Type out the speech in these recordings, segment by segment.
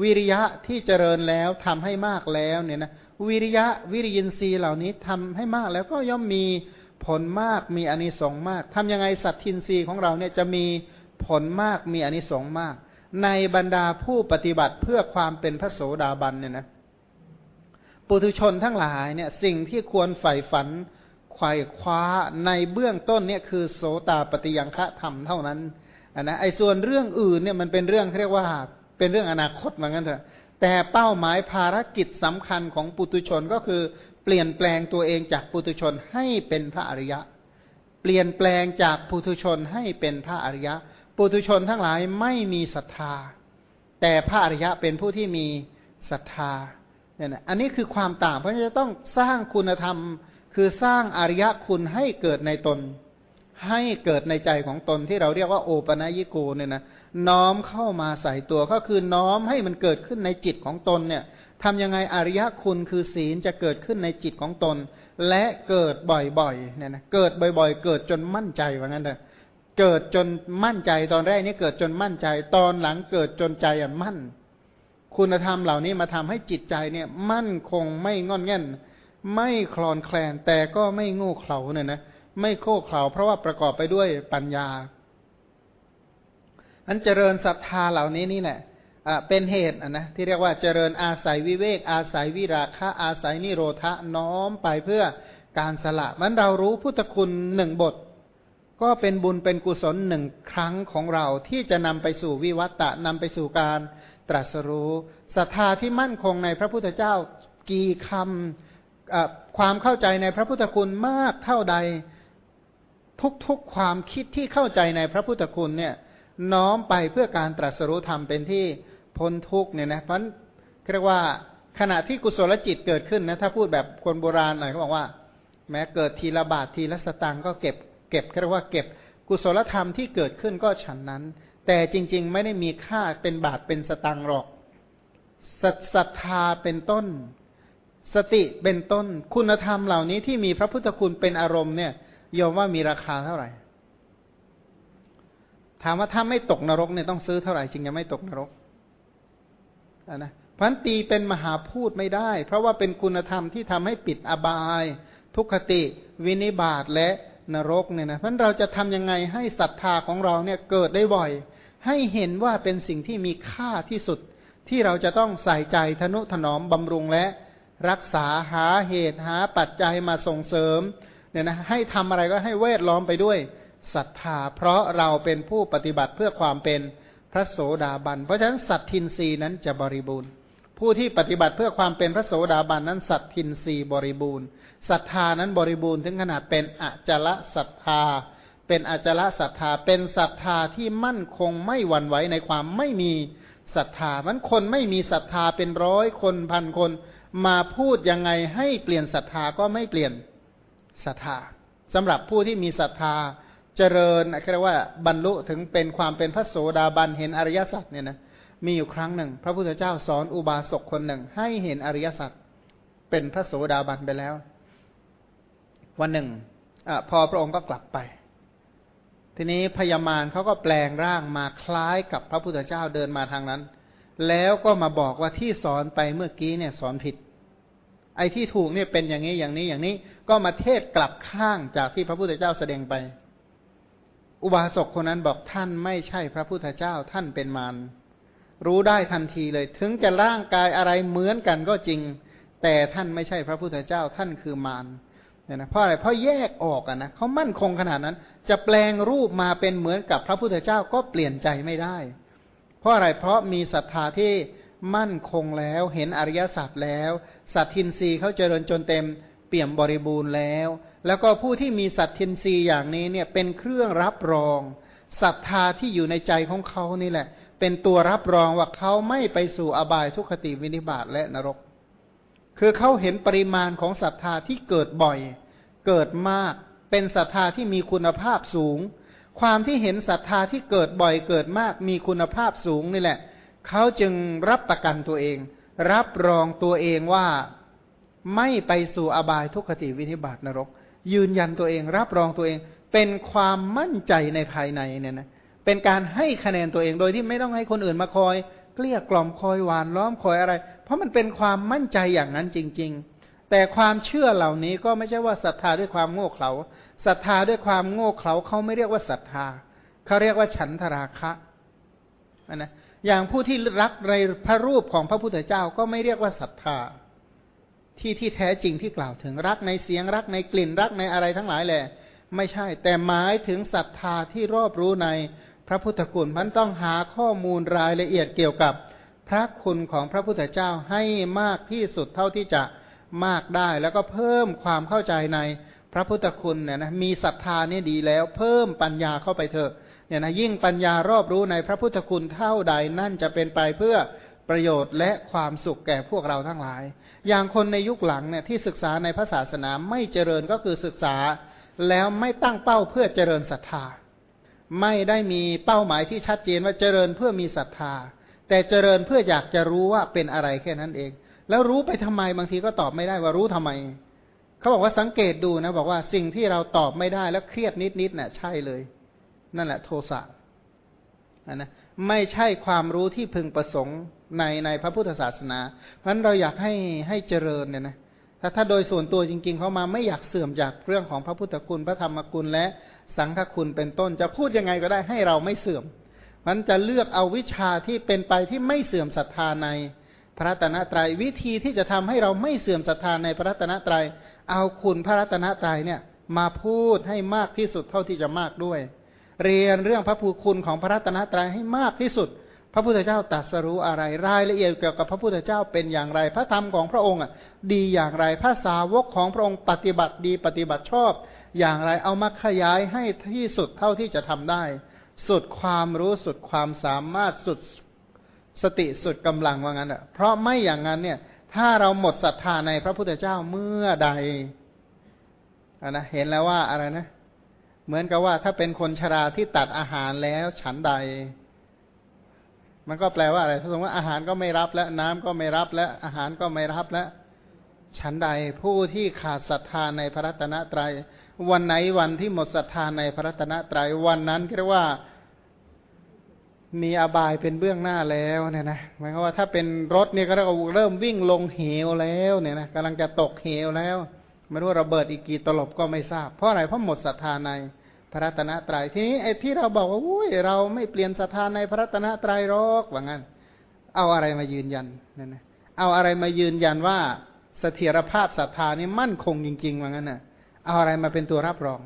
วิริยะที่เจริญแล้วทำให้มากแล้วเนี่ยนะวิริยะวิริยินทรีย์เหล่านี้ทำให้มากแล้วก็ย่อมมีผลมากมีอนิสงส์มากทำยังไงสัตทินทรีย์ของเราเนี่ยจะมีผลมากมีอนิสงส์มาก ในบรรดาผู้ปฏิบัติเพื่อความเป็นพระโสดาบันเนี่ยนะปุถุชนทั้งหลายเนี่ยสิ่งที่ควรใฝ่ฝันไขว่คว้าในเบื้องต้นเนี่ยคือโสตาปฏิยังฆะธรรมเท่านั้นนนะไอ้ส่วนเรื่องอื่นเนี่ยมันเป็นเรื่องเรียกว่า เป็นเรื่องอนาคตเหมือนกันเถอะ แต่เป้าหมายภารกิจสำคัญของปุตุชนก็คือ เปลี่ยนแปลงตัวเองจากปุตุชนให้เป็นพระอริยะ เปลี่ยนแปลงจากปุตุชนให้เป็นพระอริยะ ปุตุชนทั้งหลายไม่มีศรัทธา แต่พระอริยะเป็นผู้ที่มีศรัทธาเนี่ยนะอันนี้คือความต่างเพราะจะต้องสร้างคุณธรรม คือสร้างอริยคุณให้เกิดในตน ให้เกิดในใจของตนที่เราเรียกว่าโอปนัยิโกเนี่ยนะ น้อมเข้ามาใส่ตัวก็คือน้อมให้มันเกิดขึ้นในจิตของตนเนี่ยทำยังไงอริยคุณคือศีลจะเกิดขึ้นในจิตของตน และเกิดบ่อยๆเนี่ยนะเกิดบ่อย ๆ เกิดจนมั่นใจว่างั้นเถอะเกิดจนมั่นใจตอนแรกนี่เกิดจนมั่นใจ ตอนหลังเกิดจนใจอะมั่น คุณธรรมเหล่านี้มาทำให้จิตใจเนี่ย มั่นคงไม่งอนแง่น ไม่คลอนแคลนแต่ก็ไม่โง่เขลาเนี่ยนะไม่โค้เขลาเพราะว่าประกอบไปด้วยปัญญา อันเจริญศรัทธาเหล่านี้นี่แหละเป็นเหตุนะที่เรียกว่าเจริญอาศัยวิเวก อาศัยวิราคะอาศัยนิโรธะน้อมไปเพื่อการสละมันเรารู้พุทธคุณหนึ่งบท ก็เป็นบุญเป็นกุศลหนึ่งครั้งของเราที่จะนำไปสู่วิวัตตะนำไปสู่การตรัสรู้ศรัทธาที่มั่นคงในพระพุทธเจ้ากี่คำความเข้าใจในพระพุทธคุณมากเท่าใด ทุกๆความคิดที่เข้าใจในพระพุทธคุณเนี่ย น้อมไปเพื่อการตรัสรู้ธรรมเป็นที่พ้นทุกเนี่ยนะเพราะเรียกว่าขณะที่กุศลจิตเกิดขึ้นนะถ้าพูดแบบคนโบราณหน่อยเขาบอกว่า แม้เกิดทีละบาททีละสตางค์ก็เก็บ เก็บเรียกว่าเก็บกุศลธรรมที่เกิดขึ้นก็ฉันนั้น แต่จริง ๆ ไม่ได้มีค่าเป็นบาทเป็นสตางค์หรอกศรัทธาเป็นต้น สติเป็นต้น คุณธรรมเหล่านี้ที่มีพระพุทธคุณเป็นอารมณ์เนี่ยยอมว่ามีราคาเท่าไหร่ ถามว่าถ้าไม่ตกนรกเนี่ยต้องซื้อเท่าไหร่จึงจะไม่ตกนรกนะพันตีเป็นมหาพูดไม่ได้ เพราะว่าเป็นคุณธรรมที่ทำให้ปิดอบาย ทุกขติ วินิบาตและนรกเนี่ยนะเพราะเราจะทำยังไงให้ศรัทธาของเราเนี่ยเกิดได้บ่อย ให้เห็นว่าเป็นสิ่งที่มีค่าที่สุด ที่เราจะต้องใส่ใจทนุถนอมบำรุงและรักษาหาเหตุหาปัจจัยมาส่งเสริมเนี่ยนะให้ทำอะไรก็ให้เวทล้อมไปด้วย ศรัทธา เพราะเราเป็นผู้ปฏิบัติเพื่อความเป็นพระโสดาบัน เพราะฉะนั้นสัตทินรีนั้นจะบริบูรณ์ ผู้ที่ปฏิบัติเพื่อความเป็นพระโสดาบันนั้นสัตทินรีบริบูรณ์ศรัทธานั้นบริบูรณ์ถึงขนาดเป็นอจละศรัทธา เป็นอจละศรัทธา เป็นศรัทธาที่มั่นคงไม่หวั่นไหวในความไม่มีศรัทธามันคนไม่มีศรัทธาเป็นร้อยคนพันคน มาพูดยังไงให้เปลี่ยนศรัทธาก็ไม่เปลี่ยนศรัทธาสำหรับผู้ที่มีศรัทธา เจริญเรียกว่าบรรลุถึงเป็นความเป็นพระโสดาบันเห็นอริยสัจเนี่ยนะมีอยู่ครั้งหนึ่ง พระพุทธเจ้าสอนอุบาสกคนหนึ่ง ให้เห็นอริยสัจเป็นพระโสดาบันไปแล้ว วันหนึ่งอพอพระองค์ก็กลับไป ทีนี้พญามารเขาก็แปลงร่างมาคล้ายกับพระพุทธเจ้าเดินมาทางนั้น แล้วก็มาบอกว่าที่สอนไปเมื่อกี้เนี่ยสอนผิด ไอ้ที่ถูกเนี่ยเป็นอย่างนี้อย่างนี้อย่างนี้ ก็มาเทศกลับข้างจากที่พระพุทธเจ้าแสดงไป อุบาสกคนนั้นบอกท่านไม่ใช่พระพุทธเจ้าท่านเป็นมารรู้ได้ทันทีเลย ถึงจะร่างกายอะไรเหมือนกันก็จริง แต่ท่านไม่ใช่พระพุทธเจ้าท่านคือมารเนี่ยนะเพราะอะไรเพราะแยกออกอะนะเขามั่นคงขนาดนั้น จะแปลงรูปมาเป็นเหมือนกับพระพุทธเจ้าก็เปลี่ยนใจไม่ได้ เพราะอะไรเพราะมีศรัทธาที่มั่นคงแล้วเห็นอริยสัจแล้วสัตทินรีเขาเจริญจนเต็ม เปี่ยมบริบูรณ์แล้ว แล้วก็ผู้ที่มีสัตทินรีอย่างนี้เนี่ยเป็นเครื่องรับรองศรัทธาที่อยู่ในใจของเขานี่แหละ เป็นตัวรับรองว่าเขาไม่ไปสู่อบายทุกขติวินิบาตและนรก คือเขาเห็นปริมาณของศรัทธาที่เกิดบ่อย เกิดมาก เป็นศรัทธาที่มีคุณภาพสูง ความที่เห็นศรัทธาที่เกิดบ่อยเกิดมาก มีคุณภาพสูงนี่แหละ เขาจึงรับประกันตัวเอง รับรองตัวเองว่า ไม่ไปสู่อบายทุกขติวินิบาตนรก ยืนยันตัวเองรับรองตัวเอง เป็นความมั่นใจในภายในเนี่ยนะเป็นการให้คะแนนตัวเองโดยที่ไม่ต้องให้คนอื่นมาคอยเกลี้ยกล่อมคอยหวานล้อมคอยอะไร เพราะมันเป็นความมั่นใจอย่างนั้นจริง ๆ แต่ความเชื่อเหล่านี้ก็ไม่ใช่ว่าศรัทธาด้วยความโง่เขลาศรัทธาด้วยความโง่เขลาเขาไม่เรียกว่าศรัทธาเขาเรียกว่าฉันทราคะนะอย่างผู้ที่รักในพระรูปของพระพุทธเจ้าก็ไม่เรียกว่าศรัทธา ที่ที่แท้จริงที่กล่าวถึงรักในเสียงรักในกลิ่นรักในอะไรทั้งหลายแหละ ไม่ใช่ แต่หมายถึงศรัทธาที่รอบรู้ในพระพุทธคุณมันต้องหาข้อมูลรายละเอียดเกี่ยวกับพระคุณของพระพุทธเจ้าให้มากที่สุดเท่าที่จะมากได้ แล้วก็เพิ่มความเข้าใจในพระพุทธคุณเนี่ยนะมีศรัทธานี่ดีแล้ว เพิ่มปัญญาเข้าไปเถอะเนี่ยนะยิ่งปัญญารอบรู้ในพระพุทธคุณเท่าใดนั่นจะเป็นไปเพื่อ ประโยชน์และความสุขแก่พวกเราทั้งหลาย อย่างคนในยุคหลังเนี่ยที่ศึกษาในพระศาสนาไม่เจริญก็คือศึกษาแล้วไม่ตั้งเป้าเพื่อเจริญศรัทธา ไม่ได้มีเป้าหมายที่ชัดเจนว่าเจริญเพื่อมีศรัทธา แต่เจริญเพื่ออยากจะรู้ว่าเป็นอะไรแค่นั้นเอง แล้วรู้ไปทำไมบางทีก็ตอบไม่ได้ว่ารู้ทำไม เขาบอกว่าสังเกตดูนะ บอกว่าสิ่งที่เราตอบไม่ได้แล้วเครียดนิดๆนะ่ะใช่เลย นั่นแหละโทสะ นะไม่ใช่ความรู้ที่พึงประสงค์ในในพระพุทธศาสนา เพราะฉะนั้นเราอยากให้ให้เจริญเนี่ยนะถ้าถ้าโดยส่วนตัวจริงๆเขามาไม่อยากเสื่อมจากเรื่องของพระพุทธคุณพระธรรมคุณและสังฆคุณเป็นต้น จะพูดยังไงก็ได้ให้เราไม่เสื่อมมันจะเลือกเอาวิชาที่เป็นไปที่ไม่เสื่อมศรัทธาในพระตนะตรยัยวิธีที่จะทำให้เราไม่เสื่อมศรัทธาในพระตนะตรยัยเอาคุณพระรัตนะตรัยเนี่ย มาพูดให้มากที่สุดเท่าที่จะมากด้วย เรียนเรื่องพระภูคุณของพระรัตนตรัยให้มากที่สุด พระพุทธเจ้าตรัสรู้อะไร รายละเอียดเกี่ยวกับพระพุทธเจ้าเป็นอย่างไร พระธรรมของพระองค์ดีอย่างไร พระสาวกของพระองค์ปฏิบัติดีปฏิบัติชอบ อย่างไร เอามาขยายให้ที่สุดเท่าที่จะทำได้ สุดความรู้สุดความสามารถสุดสติสุดกำลังว่างั้นอะ เพราะไม่อย่างนั้นเนี่ย ถ้าเราหมดศรัทธาในพระพุทธเจ้าเมื่อใดอนะเห็นแล้วว่าอะไรนะเเหมือนกับว่าถ้าเป็นคนชราที่ตัดอาหารแล้วฉันใด มันก็แปลว่าอะไรถ้าสมมติว่าอาหารก็ไม่รับแล้วน้ำก็ไม่รับแล้วอาหารก็ไม่รับแล้วฉันใดผู้ที่ขาดศรัทธาในพระรัตนตรยัย วันไหนวันที่หมดศรัทธาในพระรัตนตรยัยวันนั้นเรียกว่ามีอบายเป็นเบื้องหน้าแล้วเนี่ยนะหมายความว่าถ้าเป็นรถเนี่ยก็เริ่มวิ่งลงเหวแล้วเนี่ยนะกำลังจะตกเหวแล้ว ไม่รู้ระเบิดอีกกี่ตลบก็ไม่ทราบ เพราะอะไรเพราะหมดศรัทธาในพระรัตนตรยัยทีนี้ไอ้ที่เราบอกว่าอุ้ยเราไม่เปลี่ยนศรัทธาในพระรัตนตรัยหรอกว่างั้น เอาอะไรมายืนยันนั่นนะเอาอะไรมายืนยันว่าเสถียรภาพศรัทธานี่มั่นคงจริงๆว่างั้นน่ะ เอาอะไรมาเป็นตัวรับรอง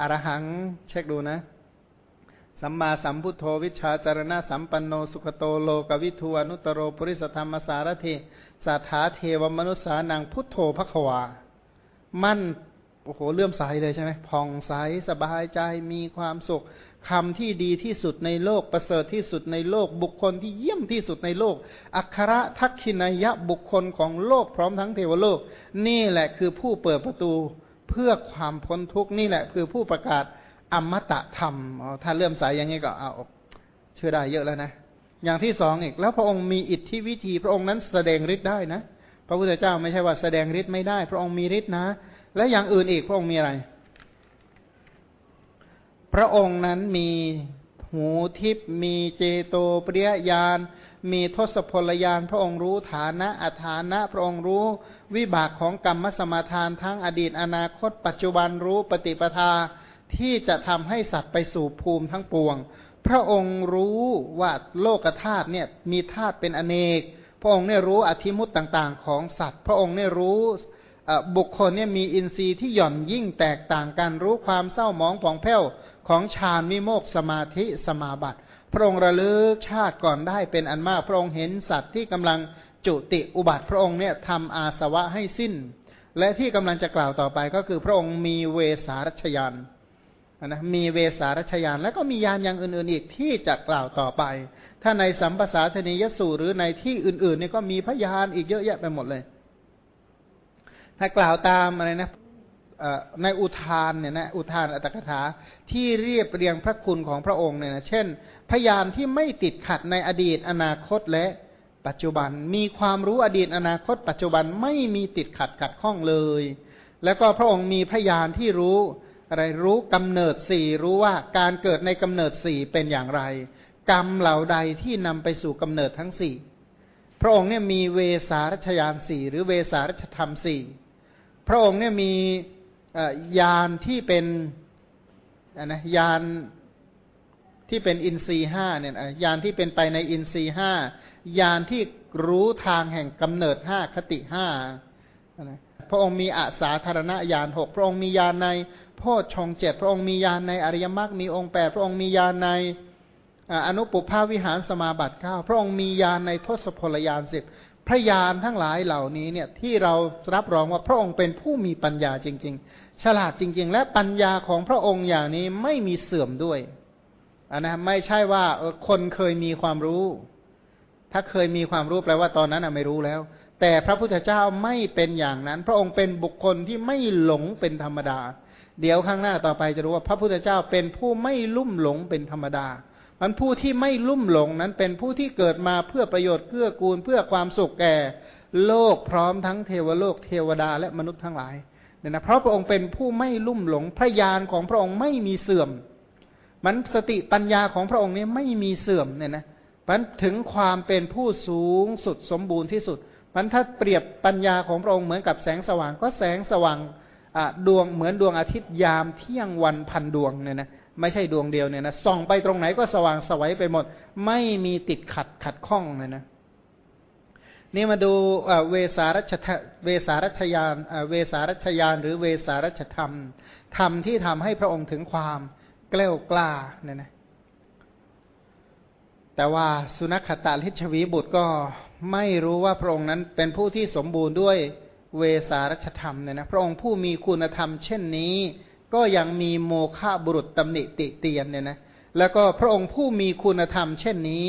อรหังเช็คดูนะ สัมมาสัมพุทโธวิชาจารณะสัมปันโนสุขโตโลกวิทูอนุตโรปุริสธรรมสารเทสัทธาเทวมนุษสานังพุทโธพระควา มั่นโอ้โหเลื่อมใสเลยใช่ไหมผ่องใสสบายใจมีความสุขคำที่ดีที่สุดในโลกประเสริฐที่สุดในโลกบุคคลที่เยี่ยมที่สุดในโลก อัครทักขินายะบุคคลของโลกพร้อมทั้งเทวโลก นี่แหละคือผู้เปิดประตูเพื่อความพ้นทุกข์นี่แหละคือผู้ประกาศอมตะธรรมถ้าเลื่อมใสอย่างนี้ก็เอาเชื่อได้เยอะแล้วนะ อย่างที่สองอีกแล้วพระองค์มีอิทธิวิธีพระองค์นั้นแสดงฤทธิ์ได้นะ ระพุทธเจ้าไม่ใช่ว่าแสดงฤทธิ์ไม่ได้ พระองค์มีฤทธิ์นะ และอย่างอื่นอีกพระองค์มีอะไร พระองค์นั้นมีหูทิพมีเจโตปริยญาณมีทศพลญาณพระองค์รู้ฐานะอัฐานะ พระองค์รู้วิบากของกรรมสมาทานทั้งอดีตอนาคต ปัจจุบันรู้ปฏิปทาที่จะทำให้สัตว์ไปสู่ภูมิทั้งปวง พระองค์รู้ว่าโลกธาตุเนี่ยมีธาตุเป็นอเนก พระองค์เนี่ยรู้อธิมุตต่างๆ ของสัตว์ พระองค์เนี่ยรู้บุคคลเนี่ยมีอินทรีย์ที่หย่อนยิ่งแตกต่างกัน รู้ความเศร้าหมองผ่องแผ้วของฌานมิโมกสมาธิสมาบัติ พระองค์ระลึกชาติก่อนได้เป็นอันมาก พระองค์เห็นสัตว์ที่กำลังจุติอุบัติพระองค์เนี่ยทำอาสวะให้สิ้น และที่กำลังจะกล่าวต่อไปก็คือพระองค์มีเวสารัชยาน นะมีเวสารัชยาน และก็มียานอย่างอื่นๆอีกที่จะกล่าวต่อไป ถ้าในสัมปสาธนิยสูหรือในที่อื่นๆเนี่ยก็มีพยานอีกเยอะแยะไปหมดเลย ถ้ากล่าวตามอะไรนะในอุทานเนี่ยนะอุทานอัตถกถาที่เรียบเรียงพระคุณของพระองค์เนี่ยนะเช่น พยานที่ไม่ติดขัดในอดีตอนาคตและปัจจุบันมีความรู้อดีตอนาคต ปัจจุบันไม่มีติดขัดขัดข้องเลย แล้วก็พระองค์มีพยานที่รู้ อะไรรู้กำเนิดสี่รู้ว่าการเกิดในกำเนิดสี่เป็นอย่างไร กรรมเหล่าใดที่นำไปสู่กำเนิดทั้งสี่พระองค์เนี่ยมีเวสารัชยานสี่หรือเวสารัชธรรมสี่พระองค์เนี่ยมียานที่เป็นนะยานที่เป็นอินทรีห้าเนี่ยยานที่เป็นไปในอินทรีห้ายานที่รู้ทางแห่งกำเนิดห้าคติห้าพระองค์มีอาสาธารณญาณหกพระองค์มีญาณใน โพชฌงเจ็ดพระองค์มีญาณในอริยมรรคมีองค์แปดพระองค์มีญาณในอนุปุภาวิหารสมาบัติเก้าพระองค์มีญาณในทศพลยานสิบพระญาณทั้งหลายเหล่านี้เนี่ยที่เรารับรองว่าพระองค์เป็นผู้มีปัญญาจริง ๆ ฉลาดจริง ๆ และปัญญาของพระองค์อย่างนี้ไม่มีเสื่อมด้วยอันนะไม่ใช่ว่าคนเคยมีความรู้ ถ้าเคยมีความรู้แปลว่าตอนนั้นไม่รู้แล้ว แต่พระพุทธเจ้าไม่เป็นอย่างนั้น พระองค์เป็นบุคคลที่ไม่หลงเป็นธรรมดา เดี๋ยวข้างหน้าต่อไปจะรู้ว่าพระพุทธเจ้าเป็นผู้ไม่ลุ่มหลงเป็นธรรมดา มันผู้ที่ไม่ลุ่มหลงนั้นเป็นผู้ที่เกิดมาเพื่อประโยชน์เพื่อกูลเพื่อความสุขแก่ โลกพร้อมทั้งเทวโลกเทวดาและมนุษย์ทั้งหลายเนี่ยนะเพราะพระองค์เป็นผู้ไม่ลุ่มหลงพระญาณของพระองค์ไม่มีเสื่อม มันสติปัญญาของพระองค์นี้ไม่มีเสื่อมเนี่ยนะมันถึงความเป็นผู้สูงสุดสมบูรณ์ที่สุด มันถ้าเปรียบปัญญาของพระองค์เหมือนกับแสงสว่างก็แสงสว่าง ดวงเหมือนดวงอาทิตย์ยามเที่ยงวันพันดวงเนี่ยนะไม่ใช่ดวงเดียวเนี่ยนะส่องไปตรงไหนก็สว่างสวัยไปหมด ไม่มีติดขัดขัดข้องเลยนะนี่มาดูเวสารัชเวสารัชยานเวสารัชยาน หรือเวสารัชธรรมธรรมที่ทำให้พระองค์ถึงความกล้ากล้าเนี่ยนะแต่ว่าสุนัขตาลิชวีบุตรก็ไม่รู้ว่าพระองค์นั้นเป็นผู้ที่สมบูรณ์ด้วย เวสารัชธรรมเนี่ยนะพระองค์ผู้มีคุณธรรมเช่นนี้ ก็ยังมีโมฆะบุรุษตำหนิติเตียนเนี่ยนะแล้วก็พระองค์ผู้มีคุณธรรมเช่นนี้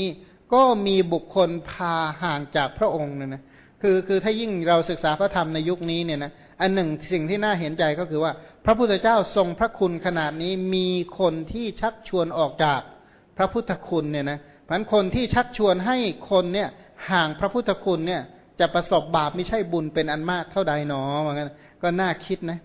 ก็มีบุคคลพาห่างจากพระองค์เนี่ยนะคือคือถ้ายิ่งเราศึกษาพระธรรมในยุคนี้เนี่ยนะอันหนึ่งสิ่งที่น่าเห็นใจก็คือว่า พระพุทธเจ้าทรงพระคุณขนาดนี้มีคนที่ชักชวนออกจากพระพุทธคุณเนี่ยนะพันคนที่ชักชวนให้คนเนี่ยห่างพระพุทธคุณเนี่ย จะประสบบาปไม่ใช่บุญเป็นอันมากเท่าใดหนอเหมือนกันก็น่าคิดนะ